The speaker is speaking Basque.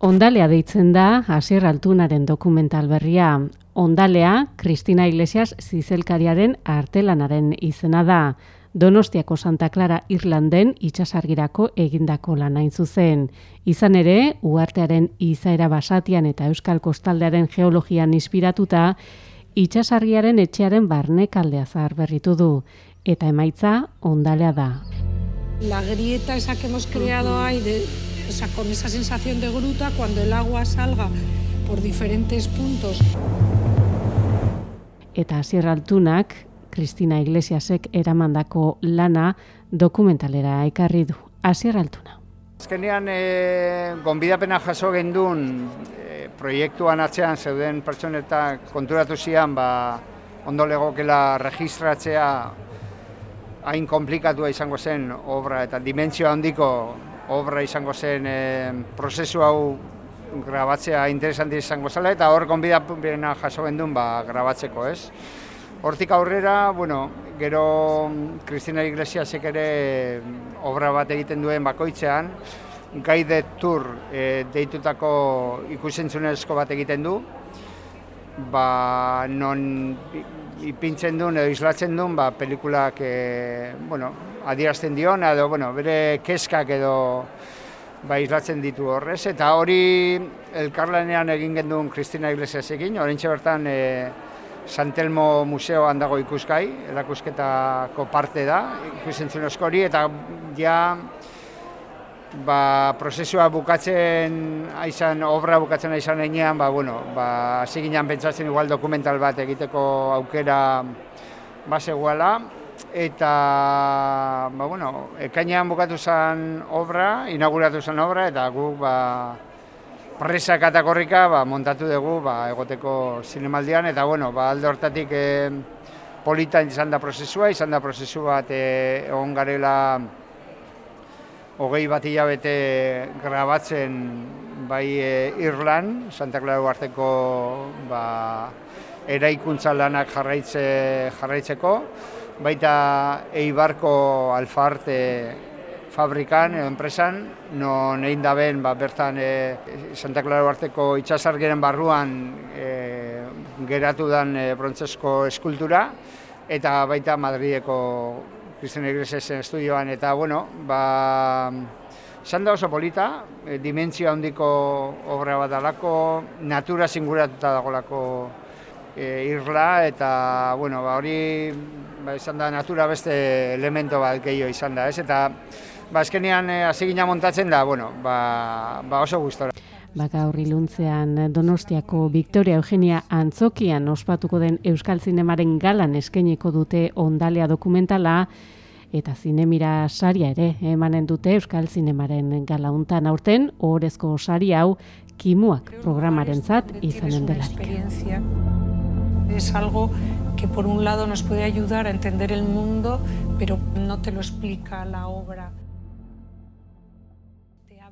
Ondalea deitzen da Asier Altunaren dokumental berria. Ondalea, Kristina Iglesias zizelkariaren artelanaren izena da. Donostiako Santa Clara Irlanden itxasargirako egindako lanain zuzen. Izan ere, uartearen izaera basatian eta euskal kostaldearen geologian inspiratuta, itxasargiaren etxearen barnekaldea zahar berritu du. Eta emaitza, ondalea da. La grieta esa que hemos creado ahí de esa, con esa sensación de gruta cuando el agua salga por diferentes puntos. Eta Sierra Altunak, Cristina Iglesiasek eramandako lana dokumentalera ekarri du. Asier Altuna. Azkenean, e, gonbidapena jaso gendun e, proiektuan atzean zeuden pertsonetak konturatu zian, ba, ondo legokela registratzea hain komplikatua izango zen obra eta dimentsio handiko obra izango zen e, prozesu hau grabatzea interesanti izango zela eta hor gonbidapena jaso gendun ba, grabatzeko, ez? Hortik aurrera, bueno, gero Cristina Iglesiasek ere obra bat egiten duen bakoitzean, Guide Tour e, deitutako ikusentzunezko bat egiten du, ba, non ipintzen duen edo islatzen duen ba, pelikulak e, bueno, adierazten dion, edo bueno, bere keskak edo ba, islatzen ditu horrez. Eta hori elkarlanean egin genduen Kristina Iglesias egin, horrentxe bertan e, Santelmo Museoan dago ikuskai, erakusketako parte da, ikusentzun hori, eta ja ba, prozesua bukatzen aizan, obra bukatzen aizan enean, ba, bueno, ba, ziginan pentsatzen igual dokumental bat egiteko aukera baseguala, eta ba, bueno, ekainean bukatu zen obra, inauguratu zen obra, eta guk ba, presa katakorrika ba, montatu dugu ba, egoteko zinemaldian, eta bueno, ba, alde hortatik eh, polita izan da prozesua, izan da prozesu bat eh, egon garela hogei bat hilabete grabatzen bai e, Irlan, Santa Clara Uarteko ba, eraikuntza lanak jarraitze, jarraitzeko, baita Eibarko Alfarte fabrikan enpresan, non egin da ben, ba, bertan e, Santa Clara Uarteko itxasargeren barruan e, geratu dan e, brontzesko eskultura, eta baita Madrideko Cristian Iglesiasen estudioan, eta, bueno, ba, esan da oso polita, e, dimentsio handiko obra bat dalako, natura singuratuta dagolako e, irla, eta, bueno, ba, hori, ba, esan da, natura beste elemento bat gehiago izan da, ez? Eta, ba, eskenean, e, montatzen da, bueno, ba, ba oso gustora. Baka horri luntzean Donostiako Victoria Eugenia Antzokian ospatuko den Euskal Zinemaren galan eskeniko dute ondalea dokumentala eta zinemira saria ere emanen dute Euskal Zinemaren galauntan aurten ohorezko sari hau kimuak programaren zat izanen delarik. Es algo que por un lado nos puede ayudar a entender el mundo, pero no te lo explica la obra.